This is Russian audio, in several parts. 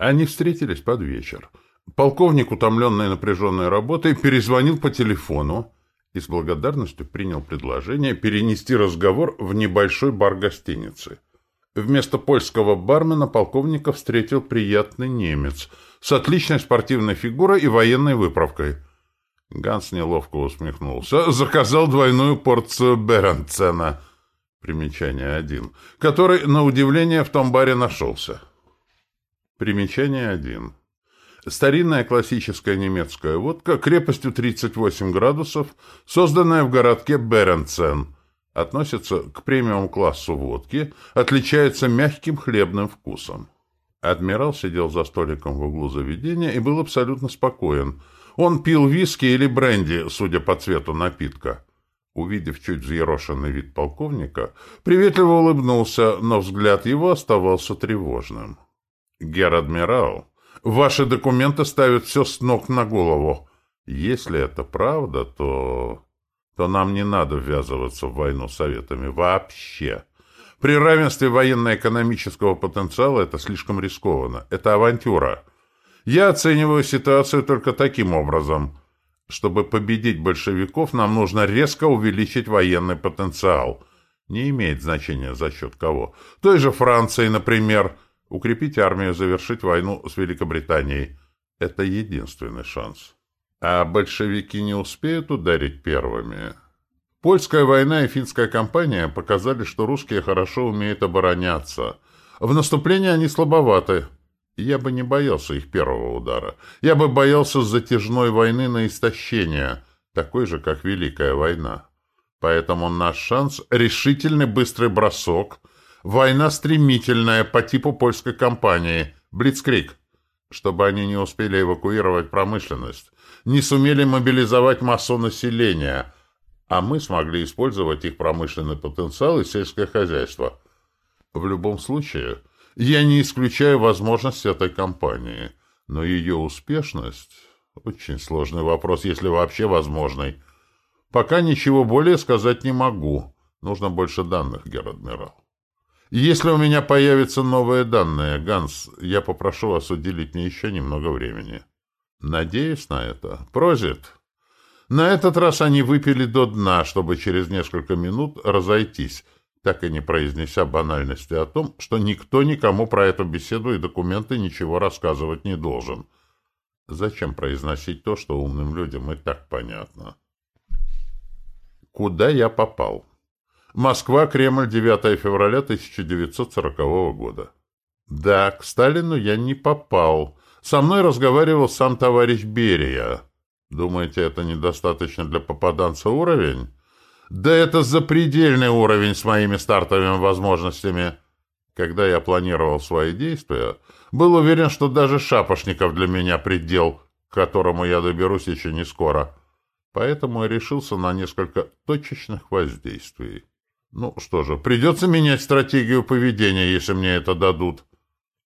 Они встретились под вечер. Полковник, утомленный напряженной работой, перезвонил по телефону и с благодарностью принял предложение перенести разговор в небольшой бар гостиницы. Вместо польского бармена полковника встретил приятный немец с отличной спортивной фигурой и военной выправкой. Ганс неловко усмехнулся. Заказал двойную порцию Беренцена. Примечание один. Который, на удивление, в том баре нашелся. Примечание один. Старинная классическая немецкая водка крепостью 38 градусов, созданная в городке Беренцен. Относится к премиум-классу водки, отличается мягким хлебным вкусом. Адмирал сидел за столиком в углу заведения и был абсолютно спокоен. Он пил виски или бренди, судя по цвету напитка. Увидев чуть взъерошенный вид полковника, приветливо улыбнулся, но взгляд его оставался тревожным. «Гер-адмирал, Ваши документы ставят все с ног на голову. Если это правда, то... то нам не надо ввязываться в войну Советами вообще. При равенстве военно-экономического потенциала это слишком рискованно. Это авантюра. Я оцениваю ситуацию только таким образом. Чтобы победить большевиков, нам нужно резко увеличить военный потенциал. Не имеет значения за счет кого. Той же Франции, например укрепить армию, завершить войну с Великобританией. Это единственный шанс. А большевики не успеют ударить первыми. Польская война и финская кампания показали, что русские хорошо умеют обороняться. В наступлении они слабоваты. Я бы не боялся их первого удара. Я бы боялся затяжной войны на истощение, такой же, как Великая война. Поэтому наш шанс — решительный быстрый бросок — Война стремительная, по типу польской кампании. Блицкрик. Чтобы они не успели эвакуировать промышленность, не сумели мобилизовать массу населения, а мы смогли использовать их промышленный потенциал и сельское хозяйство. В любом случае, я не исключаю возможность этой кампании, но ее успешность – очень сложный вопрос, если вообще возможный. Пока ничего более сказать не могу. Нужно больше данных, гер-адмирал. Если у меня появятся новые данные, Ганс, я попрошу вас уделить мне еще немного времени. Надеюсь на это. Прозит. На этот раз они выпили до дна, чтобы через несколько минут разойтись, так и не произнеся банальности о том, что никто никому про эту беседу и документы ничего рассказывать не должен. Зачем произносить то, что умным людям и так понятно? Куда я попал? Москва, Кремль, 9 февраля 1940 года. Да, к Сталину я не попал. Со мной разговаривал сам товарищ Берия. Думаете, это недостаточно для попаданца уровень? Да это запредельный уровень с моими стартовыми возможностями. Когда я планировал свои действия, был уверен, что даже Шапошников для меня предел, к которому я доберусь еще не скоро. Поэтому я решился на несколько точечных воздействий. Ну что же, придется менять стратегию поведения, если мне это дадут.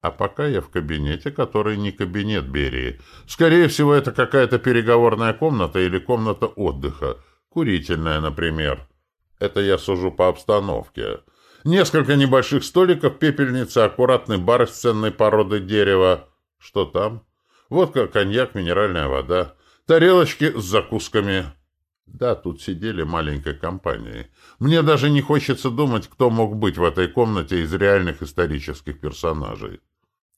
А пока я в кабинете, который не кабинет Берии. Скорее всего, это какая-то переговорная комната или комната отдыха. Курительная, например. Это я сужу по обстановке. Несколько небольших столиков, пепельница, аккуратный бар из ценной породы дерева. Что там? Водка, коньяк, минеральная вода. Тарелочки с закусками. Да, тут сидели маленькой компанией. Мне даже не хочется думать, кто мог быть в этой комнате из реальных исторических персонажей.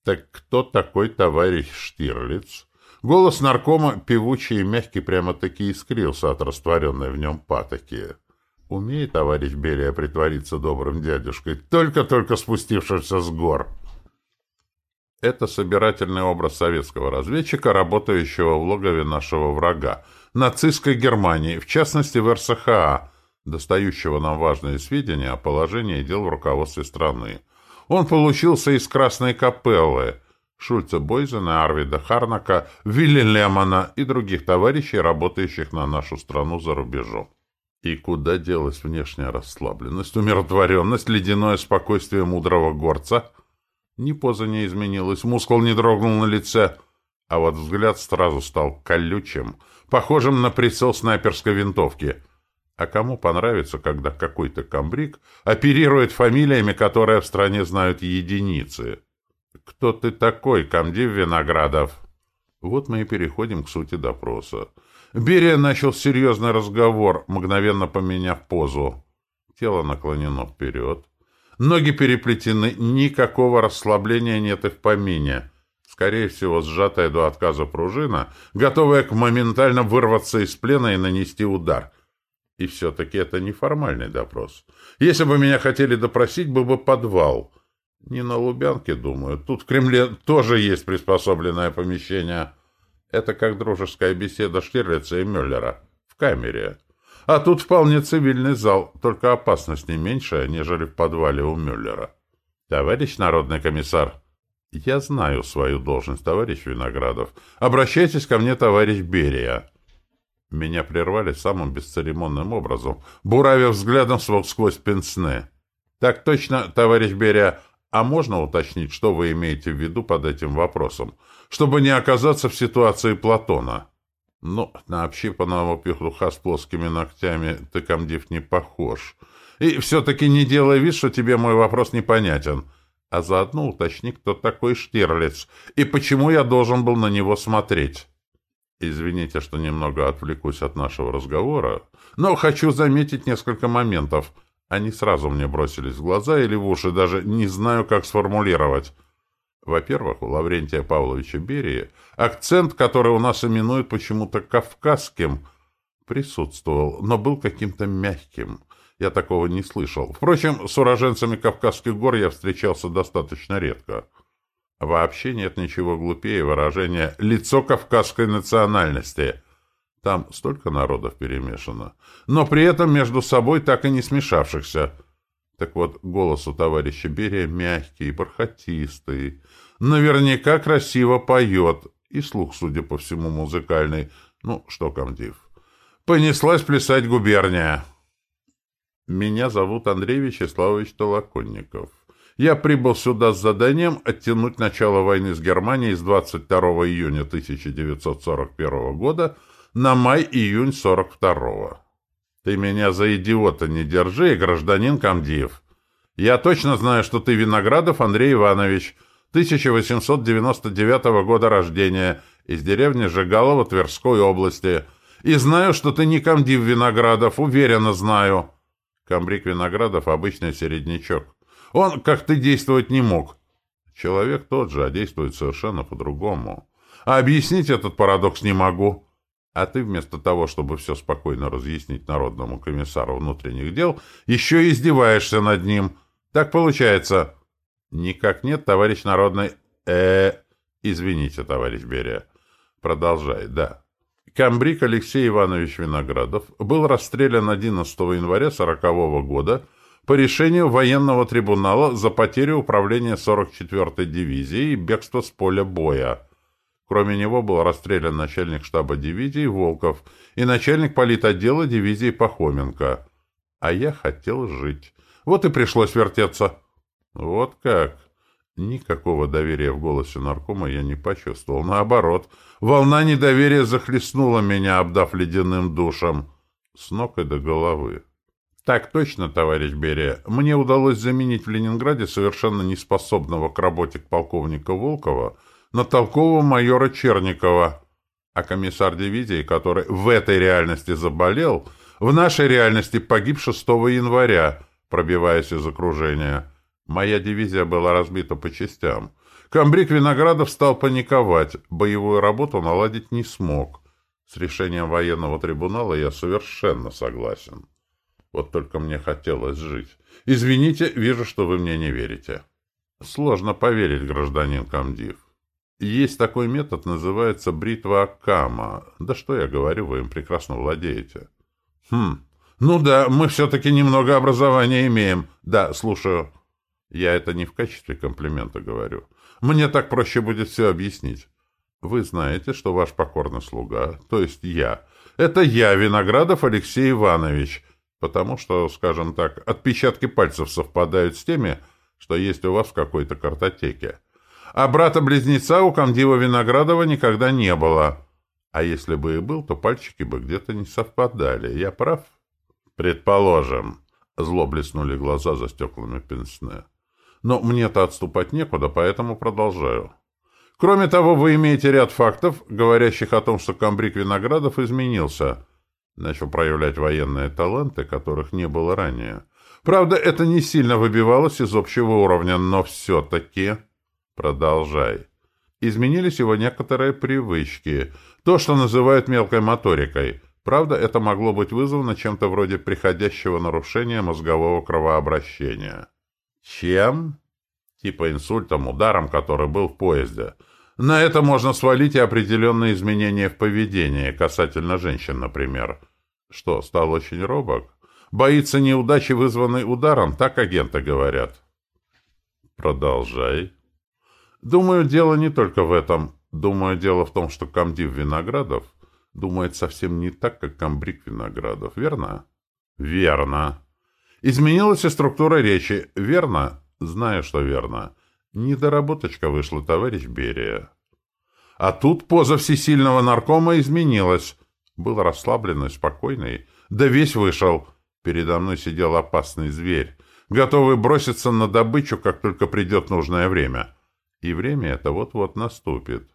Так кто такой товарищ Штирлиц? Голос наркома, певучий и мягкий, прямо-таки искрился от растворенной в нем патоки. Умеет товарищ Берия притвориться добрым дядюшкой, только-только спустившимся с гор. Это собирательный образ советского разведчика, работающего в логове нашего врага, нацистской Германии, в частности в РСХА, достающего нам важные сведения о положении дел в руководстве страны. Он получился из Красной Капеллы, Шульца Бойзена, Арвида Харнака, Вилли Лемона и других товарищей, работающих на нашу страну за рубежом. И куда делась внешняя расслабленность, умиротворенность, ледяное спокойствие мудрого горца? Ни поза не изменилась, мускул не дрогнул на лице, а вот взгляд сразу стал колючим — похожим на прицел снайперской винтовки. А кому понравится, когда какой-то комбриг оперирует фамилиями, которые в стране знают единицы? «Кто ты такой, комдив Виноградов?» Вот мы и переходим к сути допроса. Берия начал серьезный разговор, мгновенно поменяв позу. Тело наклонено вперед. Ноги переплетены, никакого расслабления нет и в помине. Скорее всего, сжатая до отказа пружина, готовая к моментально вырваться из плена и нанести удар. И все-таки это неформальный допрос. Если бы меня хотели допросить, был бы подвал. Не на Лубянке, думаю. Тут в Кремле тоже есть приспособленное помещение. Это как дружеская беседа Штирлица и Мюллера. В камере. А тут вполне цивильный зал, только опасность не меньшая, нежели в подвале у Мюллера. Товарищ народный комиссар, я знаю свою должность, товарищ Виноградов. Обращайтесь ко мне, товарищ Берия. Меня прервали самым бесцеремонным образом, буравив взглядом сквозь пенсне. Так точно, товарищ Берия, а можно уточнить, что вы имеете в виду под этим вопросом, чтобы не оказаться в ситуации Платона? Ну, на общипанного петуха с плоскими ногтями ты, комдив, не похож. И все-таки не делай вид, что тебе мой вопрос непонятен. А заодно уточни, кто такой Штирлиц и почему я должен был на него смотреть. Извините, что немного отвлекусь от нашего разговора, но хочу заметить несколько моментов. Они сразу мне бросились в глаза или в уши, даже не знаю, как сформулировать. Во-первых, у Лаврентия Павловича Берии акцент, который у нас именуют почему-то кавказским, присутствовал, но был каким-то мягким. Я такого не слышал. Впрочем, с уроженцами Кавказских гор я встречался достаточно редко. Вообще нет ничего глупее выражения «лицо кавказской национальности». Там столько народов перемешано, но при этом между собой так и не смешавшихся. Так вот, голос у товарища Берия мягкий, бархатистый, наверняка красиво поет, и слух, судя по всему, музыкальный. Ну, что, комдив? Понеслась плясать губерния. Меня зовут Андрей Вячеславович Толоконников. Я прибыл сюда с заданием оттянуть начало войны с Германией с 22 июня 1941 года на май-июнь 42 Ты меня за идиота не держи, гражданин Камдиев. Я точно знаю, что ты Виноградов Андрей Иванович, 1899 года рождения, из деревни Жигалова Тверской области. И знаю, что ты не комдив Виноградов, уверенно знаю. Камбрик Виноградов — обычный середнячок. Он, как ты, действовать не мог. Человек тот же, а действует совершенно по-другому. А объяснить этот парадокс не могу. А ты вместо того, чтобы все спокойно разъяснить народному комиссару внутренних дел, еще издеваешься над ним. Так получается. Никак нет, товарищ народный... э Извините, товарищ Берия. Продолжай, да. Камбрик Алексей Иванович Виноградов был расстрелян 11 января 40 года по решению военного трибунала за потерю управления 44-й дивизией и бегство с поля боя. Кроме него был расстрелян начальник штаба дивизии Волков и начальник политотдела дивизии Пахоменко. А я хотел жить. Вот и пришлось вертеться. Вот как. Никакого доверия в голосе наркома я не почувствовал. Наоборот, волна недоверия захлестнула меня, обдав ледяным душем. С ног и до головы. Так точно, товарищ Берия. Мне удалось заменить в Ленинграде совершенно неспособного к работе полковника Волкова на толкового майора Черникова. А комиссар дивизии, который в этой реальности заболел, в нашей реальности погиб 6 января, пробиваясь из окружения. Моя дивизия была разбита по частям. Камбрик Виноградов стал паниковать, боевую работу наладить не смог. С решением военного трибунала я совершенно согласен. Вот только мне хотелось жить. Извините, вижу, что вы мне не верите. Сложно поверить, гражданин комдив. Есть такой метод, называется бритва Акама. Да что я говорю, вы им прекрасно владеете. Хм, ну да, мы все-таки немного образования имеем. Да, слушаю. Я это не в качестве комплимента говорю. Мне так проще будет все объяснить. Вы знаете, что ваш покорный слуга, то есть я, это я, Виноградов Алексей Иванович, потому что, скажем так, отпечатки пальцев совпадают с теми, что есть у вас в какой-то картотеке. А брата-близнеца у комдива Виноградова никогда не было. А если бы и был, то пальчики бы где-то не совпадали. Я прав? Предположим. Зло блеснули глаза за стеклами пенсне. Но мне-то отступать некуда, поэтому продолжаю. Кроме того, вы имеете ряд фактов, говорящих о том, что комбриг Виноградов изменился, начал проявлять военные таланты, которых не было ранее. Правда, это не сильно выбивалось из общего уровня, но все-таки... Продолжай. Изменились его некоторые привычки. То, что называют мелкой моторикой. Правда, это могло быть вызвано чем-то вроде приходящего нарушения мозгового кровообращения. Чем? Типа инсультом, ударом, который был в поезде. На это можно свалить и определенные изменения в поведении, касательно женщин, например. Что, стал очень робок? Боится неудачи, вызванной ударом, так агенты говорят. Продолжай. Думаю, дело не только в этом. Думаю, дело в том, что комдив Виноградов думает совсем не так, как комбриг Виноградов, верно? Верно. Изменилась и структура речи, верно? Знаю, что верно. Недоработочка вышла, товарищ Берия. А тут поза всесильного наркома изменилась. Был расслабленный, спокойный. Да весь вышел. Передо мной сидел опасный зверь, готовый броситься на добычу, как только придет нужное время. И время это вот-вот наступит.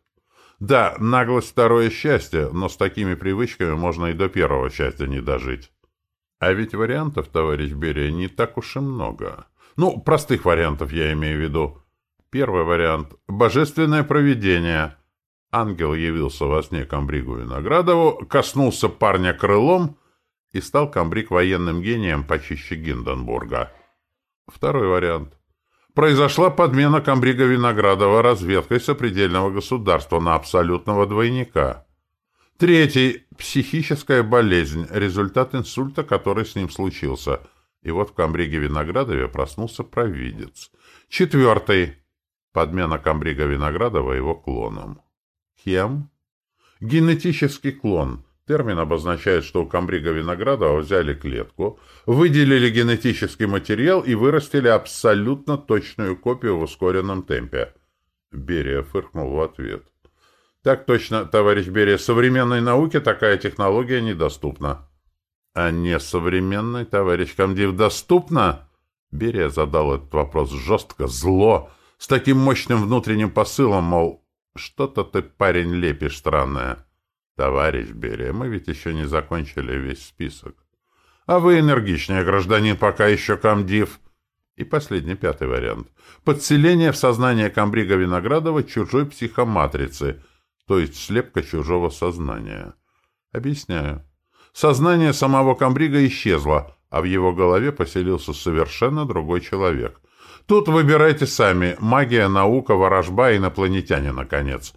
Да, наглость — второе счастье, но с такими привычками можно и до первого счастья не дожить. А ведь вариантов, товарищ Берия, не так уж и много. Ну, простых вариантов я имею в виду. Первый вариант — божественное провидение. Ангел явился во сне комбригу Виноградову, коснулся парня крылом и стал комбриг военным гением почище Гинденбурга. Второй вариант. Произошла подмена комбрига Виноградова разведкой сопредельного государства на абсолютного двойника. Третий – психическая болезнь, результат инсульта, который с ним случился. И вот в комбриге Виноградове проснулся провидец. Четвертый – подмена комбрига Виноградова его клоном. Кем? Генетический клон – Термин обозначает, что у комбрига Виноградова взяли клетку, выделили генетический материал и вырастили абсолютно точную копию в ускоренном темпе. Берия фыркнул в ответ. Так точно, товарищ Берия, современной науке такая технология недоступна. А не современной, товарищ комдив, доступна? Берия задал этот вопрос жестко, зло, с таким мощным внутренним посылом, мол, что-то ты, парень, лепишь странное. «Товарищ Берия, мы ведь еще не закончили весь список. А вы энергичнее, гражданин, пока еще комдив». И последний, пятый вариант. Подселение в сознание комбрига Виноградова чужой психоматрицы, то есть слепка чужого сознания. Объясняю. Сознание самого комбрига исчезло, а в его голове поселился совершенно другой человек. Тут выбирайте сами. Магия, наука, ворожба, инопланетяне, наконец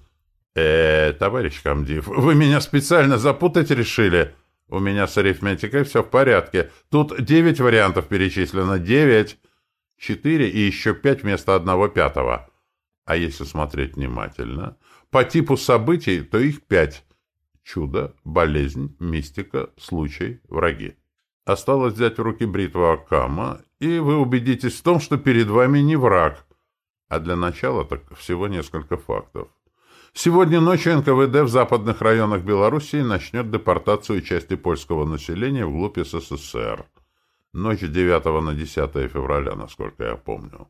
э товарищ комдив, вы меня специально запутать решили? У меня с арифметикой все в порядке. Тут девять вариантов перечислено. Девять. Четыре и еще пять вместо одного пятого. А если смотреть внимательно, по типу событий, то их пять. Чудо, болезнь, мистика, случай, враги. Осталось взять в руки бритву Акама, и вы убедитесь в том, что перед вами не враг. А для начала так всего несколько фактов. Сегодня ночью НКВД в западных районах Белоруссии начнет депортацию части польского населения вглубь СССР. Ночь 9 на 10 февраля, насколько я помню.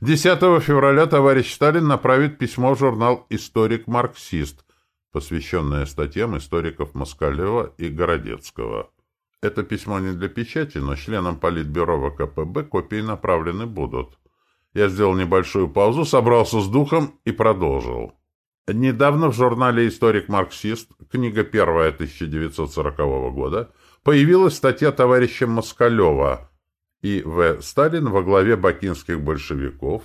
10 февраля товарищ Сталин направит письмо в журнал «Историк-марксист», посвященное статьям историков Москалева и Городецкого. Это письмо не для печати, но членам Политбюро ВКПБ копии направлены будут. Я сделал небольшую паузу, собрался с духом и продолжил. Недавно в журнале «Историк-марксист», книга первая 1940 года, появилась статья товарища Москалева и В. Сталин во главе бакинских большевиков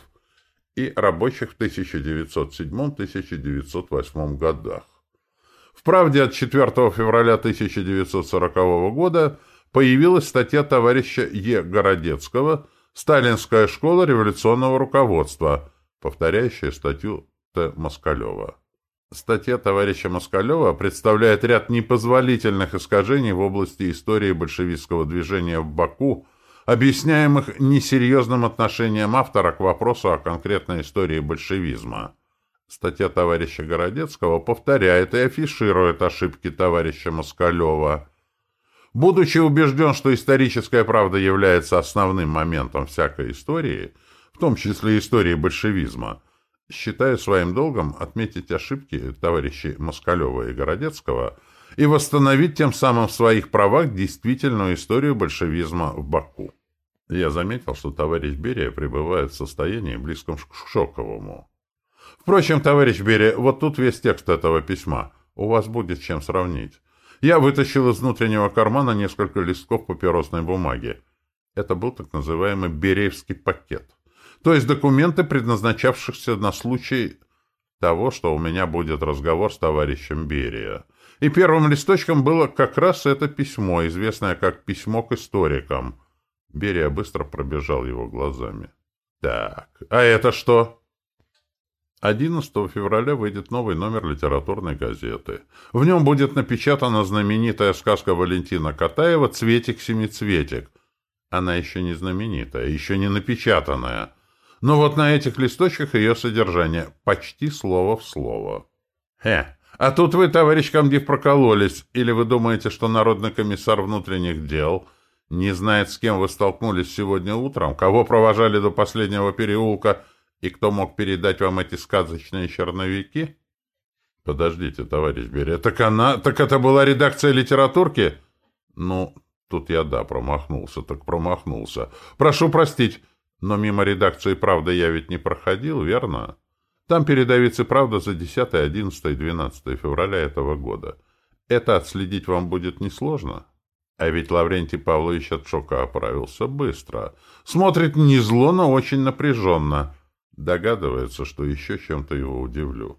и рабочих в 1907-1908 годах. В «Правде» от 4 февраля 1940 года появилась статья товарища Е. Городецкого «Сталинская школа революционного руководства», повторяющая статью Т. Москалева. Статья товарища Москалева представляет ряд непозволительных искажений в области истории большевистского движения в Баку, объясняемых несерьезным отношением автора к вопросу о конкретной истории большевизма. Статья товарища Городецкого повторяет и афиширует ошибки товарища Москалева. Будучи убежден, что историческая правда является основным моментом всякой истории – в том числе истории большевизма, считаю своим долгом отметить ошибки товарищей Москалева и Городецкого и восстановить тем самым в своих правах действительную историю большевизма в Баку. Я заметил, что товарищ Берия пребывает в состоянии близком к шоковому. Впрочем, товарищ Берия, вот тут весь текст этого письма. У вас будет чем сравнить. Я вытащил из внутреннего кармана несколько листков папиросной бумаги. Это был так называемый Береевский пакет. То есть документы, предназначавшихся на случай того, что у меня будет разговор с товарищем Берия. И первым листочком было как раз это письмо, известное как «Письмо к историкам». Берия быстро пробежал его глазами. «Так, а это что?» 11 февраля выйдет новый номер литературной газеты. В нем будет напечатана знаменитая сказка Валентина Катаева «Цветик-семицветик». Она еще не знаменитая, еще не напечатанная. Но вот на этих листочках ее содержание почти слово в слово. Хе, а тут вы, товарищ комдив, прокололись. Или вы думаете, что народный комиссар внутренних дел не знает, с кем вы столкнулись сегодня утром, кого провожали до последнего переулка и кто мог передать вам эти сказочные черновики? Подождите, товарищ Берия, так она... Так это была редакция литературки? Ну, тут я, да, промахнулся, так промахнулся. Прошу простить, но мимо редакции «Правда» я ведь не проходил, верно? Там передовицы «Правда» за 10, 11 и 12 февраля этого года. Это отследить вам будет несложно. А ведь Лаврентий Павлович от шока оправился быстро. Смотрит не зло, но очень напряженно. Догадывается, что еще чем-то его удивлю.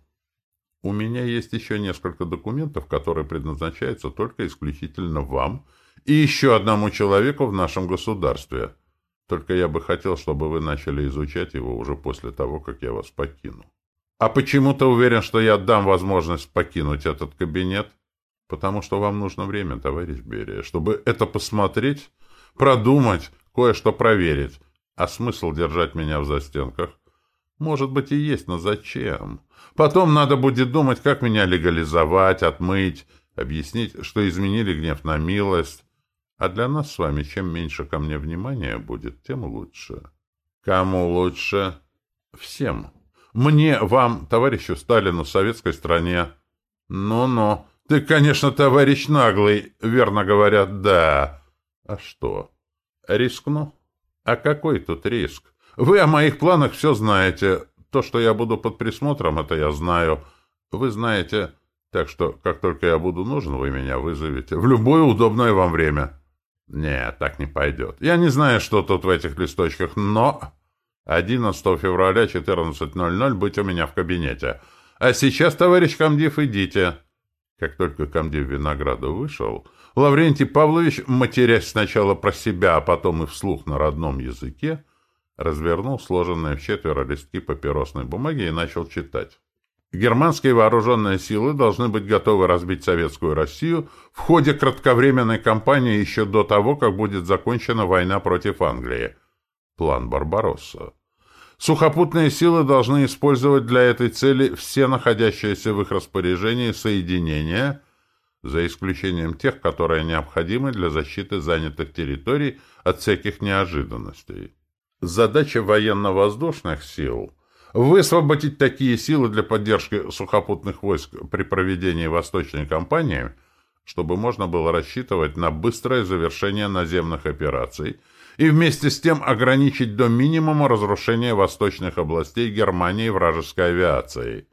У меня есть еще несколько документов, которые предназначаются только исключительно вам и еще одному человеку в нашем государстве. Только я бы хотел, чтобы вы начали изучать его уже после того, как я вас покину. А почему ты уверен, что я дам возможность покинуть этот кабинет? Потому что вам нужно время, товарищ Берия, чтобы это посмотреть, продумать, кое-что проверить. А смысл держать меня в застенках? Может быть и есть, но зачем? Потом надо будет думать, как меня легализовать, отмыть, объяснить, что изменили гнев на милость. А для нас с вами чем меньше ко мне внимания будет, тем лучше. Кому лучше? Всем. Мне, вам, товарищу Сталину, советской стране. Ну-ну. Ты, конечно, товарищ наглый, верно говорят, да. А что? Рискну? А какой тут риск? Вы о моих планах все знаете. То, что я буду под присмотром, это я знаю. Вы знаете, так что, как только я буду нужен, вы меня вызовете. В любое удобное вам время. Нет, так не пойдет. Я не знаю, что тут в этих листочках, но... 11 февраля 14.00 быть у меня в кабинете. А сейчас, товарищ комдив, идите. Как только комдив Винограду вышел, Лаврентий Павлович, матерясь сначала про себя, а потом и вслух на родном языке, развернул сложенные в четверо листки папиросной бумаги и начал читать. Германские вооруженные силы должны быть готовы разбить советскую Россию в ходе кратковременной кампании еще до того, как будет закончена война против Англии. План Барбаросса. Сухопутные силы должны использовать для этой цели все находящиеся в их распоряжении соединения, за исключением тех, которые необходимы для защиты занятых территорий от всяких неожиданностей. Задача военно-воздушных сил – высвободить такие силы для поддержки сухопутных войск при проведении Восточной кампании, чтобы можно было рассчитывать на быстрое завершение наземных операций и вместе с тем ограничить до минимума разрушение восточных областей Германии вражеской авиацией.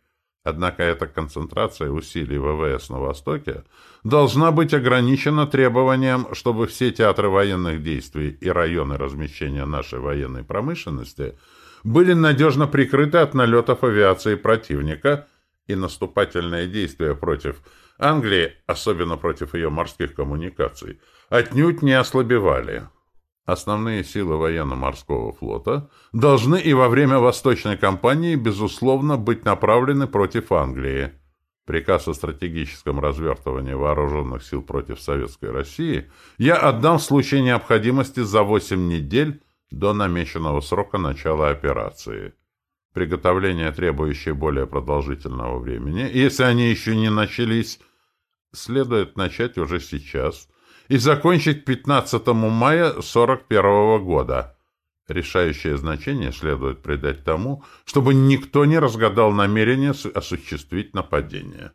Однако эта концентрация усилий ВВС на Востоке должна быть ограничена требованием, чтобы все театры военных действий и районы размещения нашей военной промышленности были надежно прикрыты от налетов авиации противника и наступательные действия против Англии, особенно против ее морских коммуникаций, отнюдь не ослабевали. Основные силы военно-морского флота должны и во время Восточной кампании, безусловно, быть направлены против Англии. Приказ о стратегическом развертывании вооруженных сил против Советской России я отдам в случае необходимости за 8 недель до намеченного срока начала операции. Приготовления, требующие более продолжительного времени, если они еще не начались, следует начать уже сейчас – и закончить 15 мая 41 года. Решающее значение следует придать тому, чтобы никто не разгадал намерение осуществить нападение.